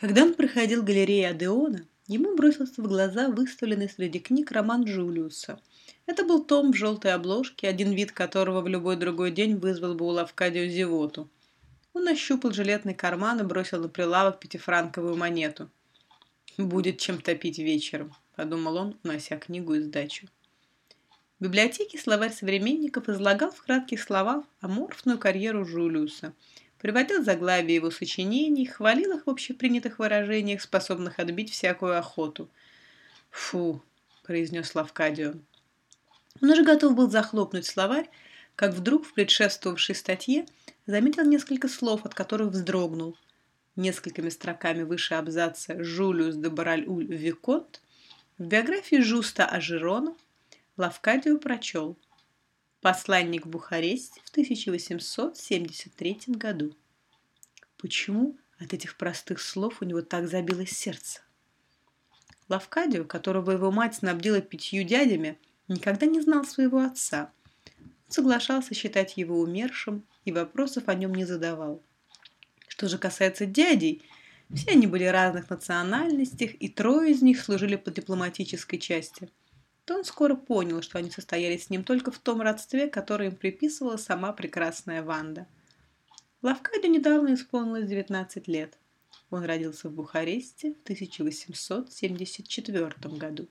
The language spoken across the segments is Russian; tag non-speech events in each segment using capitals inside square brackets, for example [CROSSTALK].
Когда он проходил галерею Адеона, ему бросился в глаза выставленный среди книг роман Джулиуса. Это был том в желтой обложке, один вид которого в любой другой день вызвал бы у Лавкадио зевоту. Он ощупал жилетный карман и бросил на прилавок пятифранковую монету. «Будет чем топить вечером», — подумал он, унося книгу и сдачу. В библиотеке словарь современников излагал в кратких словах аморфную карьеру Жулиуса — приводил заглавие его сочинений, хвалил их в общепринятых выражениях, способных отбить всякую охоту. «Фу!» – произнес Лавкадио. Он уже готов был захлопнуть словарь, как вдруг в предшествовавшей статье заметил несколько слов, от которых вздрогнул. Несколькими строками выше абзаца «Жулиус де Бараль-Уль Виконт» в биографии Жуста Ажерона Лавкадио прочел – Посланник в Бухаресте в 1873 году. Почему от этих простых слов у него так забилось сердце? Лавкадио, которого его мать снабдила пятью дядями, никогда не знал своего отца. Он соглашался считать его умершим и вопросов о нем не задавал. Что же касается дядей, все они были разных национальностей, и трое из них служили по дипломатической части – то он скоро понял, что они состояли с ним только в том родстве, которое им приписывала сама прекрасная Ванда. Лавкаде недавно исполнилось 19 лет. Он родился в Бухаресте в 1874 году.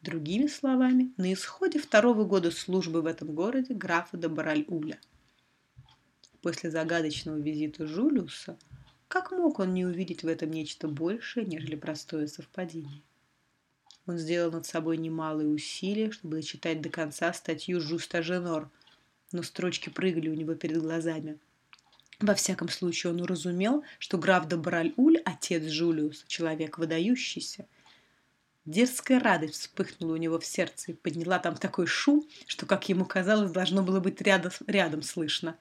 Другими словами, на исходе второго года службы в этом городе графа де Бараль-Уля. После загадочного визита Жулиуса, как мог он не увидеть в этом нечто большее, нежели простое совпадение? Он сделал над собой немалые усилия, чтобы дочитать до конца статью Жуста Женор, но строчки прыгали у него перед глазами. Во всяком случае, он уразумел, что граф де Бараль-Уль, отец Жулиуса, человек выдающийся. Дерзкая радость вспыхнула у него в сердце и подняла там такой шум, что, как ему казалось, должно было быть рядом, рядом слышно.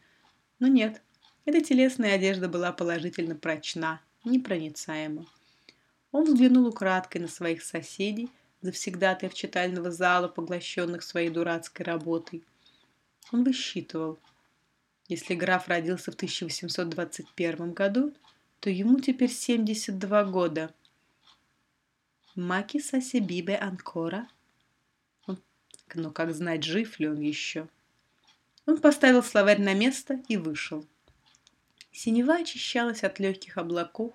Но нет, эта телесная одежда была положительно прочна, непроницаема. Он взглянул украдкой на своих соседей, завсегдатаев читального зала, поглощенных своей дурацкой работой. Он высчитывал. Если граф родился в 1821 году, то ему теперь 72 года. Маки Сасибибе Анкора. Но как знать, жив ли он еще? Он поставил словарь на место и вышел. Синева очищалась от легких облаков,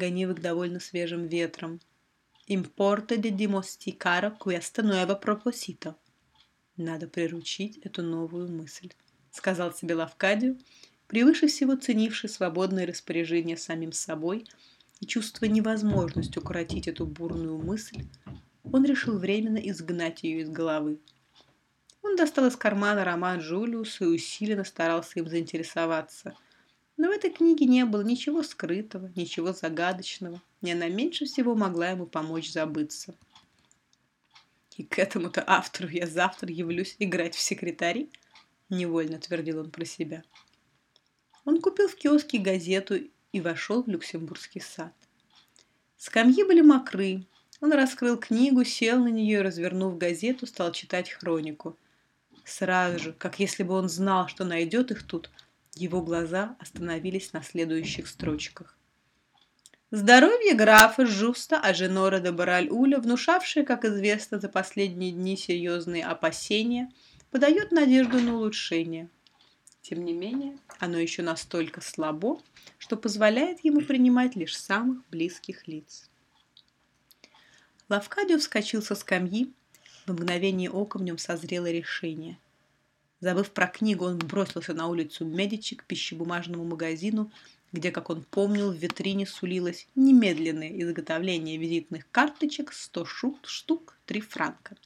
гонимых довольно свежим ветром. «Importa de dimosticare questo nuovo proposito». «Надо приручить эту новую мысль», — сказал себе Лавкадио, превыше всего ценивший свободное распоряжение самим собой и чувство невозможности укоротить эту бурную мысль, он решил временно изгнать ее из головы. Он достал из кармана роман Джулиуса и усиленно старался им заинтересоваться — но в этой книге не было ничего скрытого, ничего загадочного, и она меньше всего могла ему помочь забыться. «И к этому-то автору я завтра явлюсь играть в секретари?» – невольно твердил он про себя. Он купил в киоске газету и вошел в Люксембургский сад. Скамьи были мокры. Он раскрыл книгу, сел на нее и, развернув газету, стал читать хронику. Сразу же, как если бы он знал, что найдет их тут – его глаза остановились на следующих строчках. Здоровье графа Жуста Аженора де Бараль-Уля, внушавшее, как известно, за последние дни серьезные опасения, подает надежду на улучшение. Тем не менее, оно еще настолько слабо, что позволяет ему принимать лишь самых близких лиц. Лавкадио вскочил со скамьи, в мгновение ока в нем созрело решение – Забыв про книгу, он бросился на улицу Медичи к пищебумажному магазину, где, как он помнил, в витрине сулилось немедленное изготовление визитных карточек 100 штук, штук 3 франка.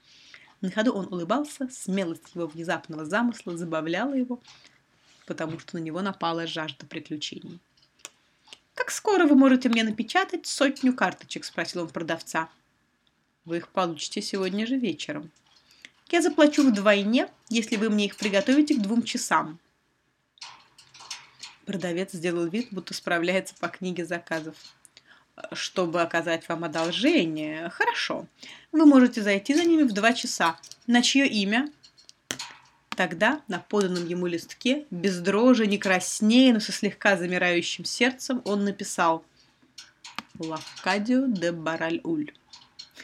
На ходу он улыбался, смелость его внезапного замысла забавляла его, потому что на него напала жажда приключений. «Как скоро вы можете мне напечатать сотню карточек?» – спросил он продавца. «Вы их получите сегодня же вечером», я заплачу вдвойне, если вы мне их приготовите к двум часам. Продавец сделал вид, будто справляется по книге заказов. Чтобы оказать вам одолжение, хорошо. Вы можете зайти за ними в два часа. На чье имя? Тогда на поданном ему листке, без дрожи, не краснея, но со слегка замирающим сердцем, он написал Лавкадио де Бараль-Уль.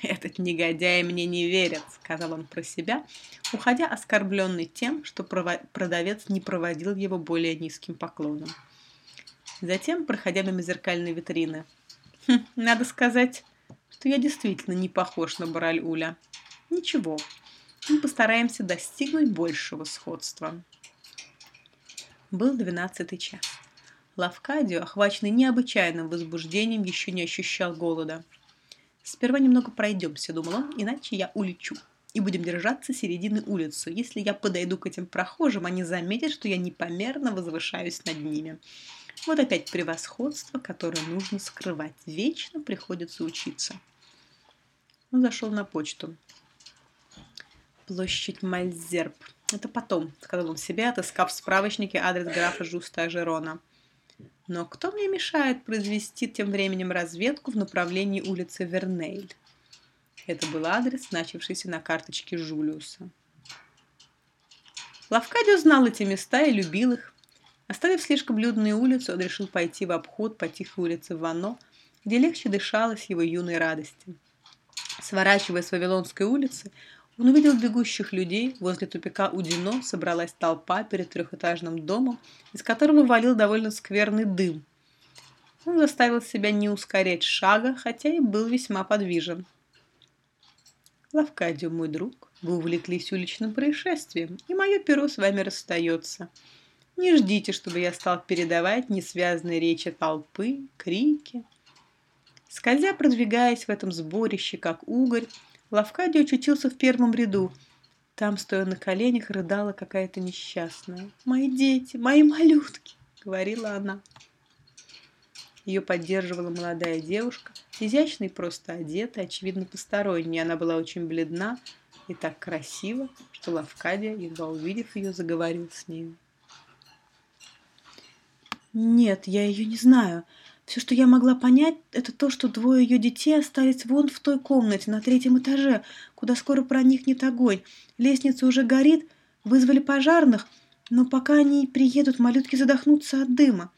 [LAUGHS] «Этот негодяй мне не верит», — сказал он про себя, уходя оскорбленный тем, что продавец не проводил его более низким поклоном. Затем, проходя мимо зеркальной витрины, хм, «Надо сказать, что я действительно не похож на Бараль-Уля. Ничего, мы постараемся достигнуть большего сходства». Был двенадцатый час. Лавкадио, охваченный необычайным возбуждением, еще не ощущал голода. «Сперва немного пройдемся», — думал он, — «иначе я улечу. И будем держаться середины улицы. Если я подойду к этим прохожим, они заметят, что я непомерно возвышаюсь над ними. Вот опять превосходство, которое нужно скрывать. Вечно приходится учиться». Он зашел на почту. Площадь Мальзерб. Это потом, сказал он себе, отыскав в справочнике адрес графа Жуста Жерона. Но кто мне мешает произвести тем временем разведку в направлении улицы Вернейль? Это был адрес, начавшийся на карточке Жулиуса. Лавкадио знал эти места и любил их. Оставив слишком людную улицу, он решил пойти в обход по тихой улице Вано, где легче дышалось его юной радости. Сворачивая с Вавилонской улицы, он увидел бегущих людей, возле тупика Удино собралась толпа перед трехэтажным домом, из которого валил довольно скверный дым. Он заставил себя не ускорять шага, хотя и был весьма подвижен. «Лавкадио, мой друг, вы увлеклись уличным происшествием, и мое перо с вами расстается. Не ждите, чтобы я стал передавать несвязные речи толпы, крики». Скользя, продвигаясь в этом сборище, как угорь, Лавкадий очутился в первом ряду. Там, стоя на коленях, рыдала какая-то несчастная. «Мои дети, мои малютки!» — говорила она. Ее поддерживала молодая девушка, изящно и просто одетая, очевидно, посторонняя. Она была очень бледна и так красива, что Лавкадия, едва увидев ее, заговорил с нею. «Нет, я ее не знаю. Все, что я могла понять, это то, что двое ее детей остались вон в той комнате на третьем этаже, куда скоро проникнет огонь. Лестница уже горит, вызвали пожарных, но пока они приедут, малютки задохнутся от дыма.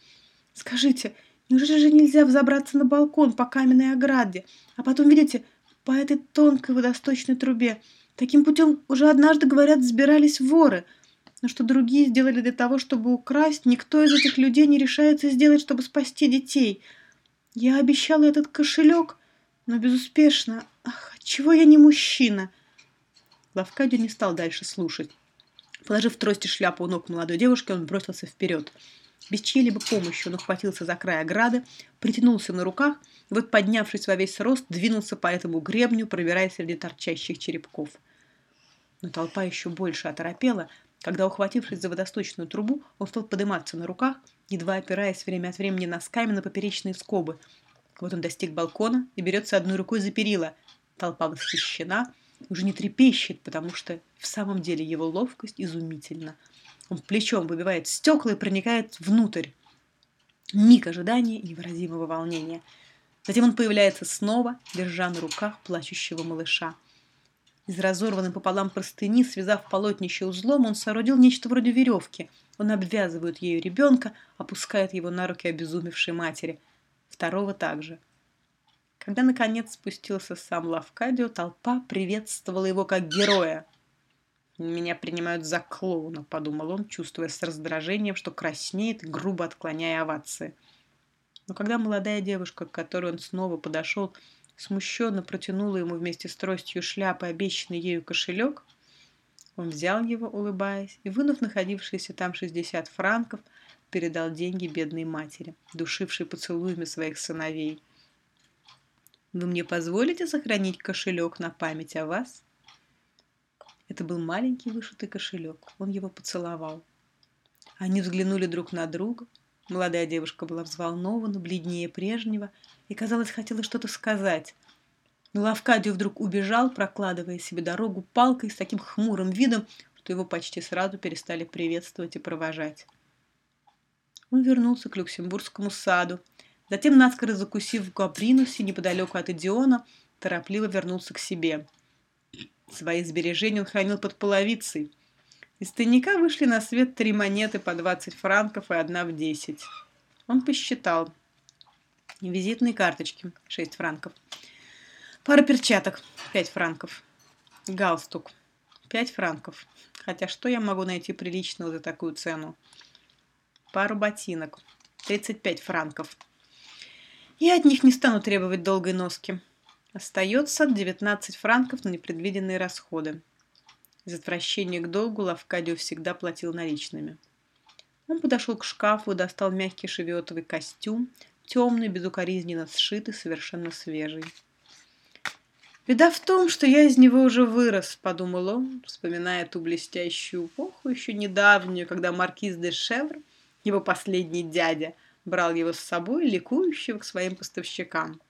Скажите, неужели же нельзя взобраться на балкон по каменной ограде, а потом, видите, по этой тонкой водосточной трубе? Таким путем уже однажды, говорят, сбирались воры – но что другие сделали для того, чтобы украсть, никто из этих людей не решается сделать, чтобы спасти детей. Я обещала этот кошелек, но безуспешно. Ах, чего я не мужчина? Лавкадио не стал дальше слушать. Положив трость и шляпу у ног молодой девушки, он бросился вперед. Без чьей-либо помощи он ухватился за край ограды, притянулся на руках и вот, поднявшись во весь рост, двинулся по этому гребню, пробирая среди торчащих черепков. Но толпа еще больше оторопела, когда, ухватившись за водосточную трубу, он стал подниматься на руках, едва опираясь время от времени носками на поперечные скобы. Вот он достиг балкона и берется одной рукой за перила. Толпа восхищена, уже не трепещет, потому что в самом деле его ловкость изумительна. Он плечом выбивает стекла и проникает внутрь. Миг ожидания и невыразимого волнения. Затем он появляется снова, держа на руках плачущего малыша. Из разорванной пополам простыни, связав полотнище узлом, он соорудил нечто вроде веревки. Он обвязывает ею ребенка, опускает его на руки обезумевшей матери. Второго также. Когда, наконец, спустился сам Лавкадио, толпа приветствовала его как героя. «Меня принимают за клоуна», — подумал он, чувствуя с раздражением, что краснеет, грубо отклоняя овации. Но когда молодая девушка, к которой он снова подошел, смущенно протянула ему вместе с тростью шляпы обещанный ею кошелек, он взял его, улыбаясь, и, вынув находившиеся там 60 франков, передал деньги бедной матери, душившей поцелуями своих сыновей. «Вы мне позволите сохранить кошелек на память о вас?» Это был маленький вышитый кошелек. Он его поцеловал. Они взглянули друг на друга. Молодая девушка была взволнована, бледнее прежнего, и, казалось, хотела что-то сказать. Но Лавкадио вдруг убежал, прокладывая себе дорогу палкой с таким хмурым видом, что его почти сразу перестали приветствовать и провожать. Он вернулся к Люксембургскому саду. Затем, наскоро закусив в Габринусе неподалеку от Идиона, торопливо вернулся к себе. Свои сбережения он хранил под половицей. Из тайника вышли на свет три монеты по 20 франков и одна в 10. Он посчитал – Визитные карточки – 6 франков. Пара перчаток – 5 франков. Галстук – 5 франков. Хотя что я могу найти приличного за такую цену? Пару ботинок – 35 франков. Я от них не стану требовать долгой носки. Остается 19 франков на непредвиденные расходы. Из отвращения к долгу Лавкадио всегда платил наличными. Он подошел к шкафу и достал мягкий шевиотовый костюм, темный, безукоризненно сшитый, совершенно свежий. «Беда в том, что я из него уже вырос», — подумал он, вспоминая ту блестящую эпоху, еще недавнюю, когда маркиз де Шевр, его последний дядя, брал его с собой, ликующего к своим поставщикам.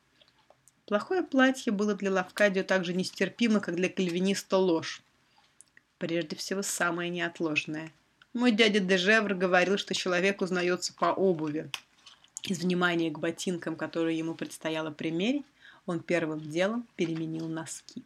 Плохое платье было для Лавкадио так же нестерпимо, как для кальвиниста ложь. Прежде всего, самое неотложное. Мой дядя Дежевр говорил, что человек узнается по обуви. Из внимания к ботинкам, которые ему предстояло примерить, он первым делом переменил носки.